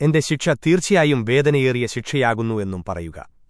എന്റെ ശിക്ഷ തീർച്ചയായും വേദനയേറിയ ശിക്ഷയാകുന്നു എന്നും പറയുക.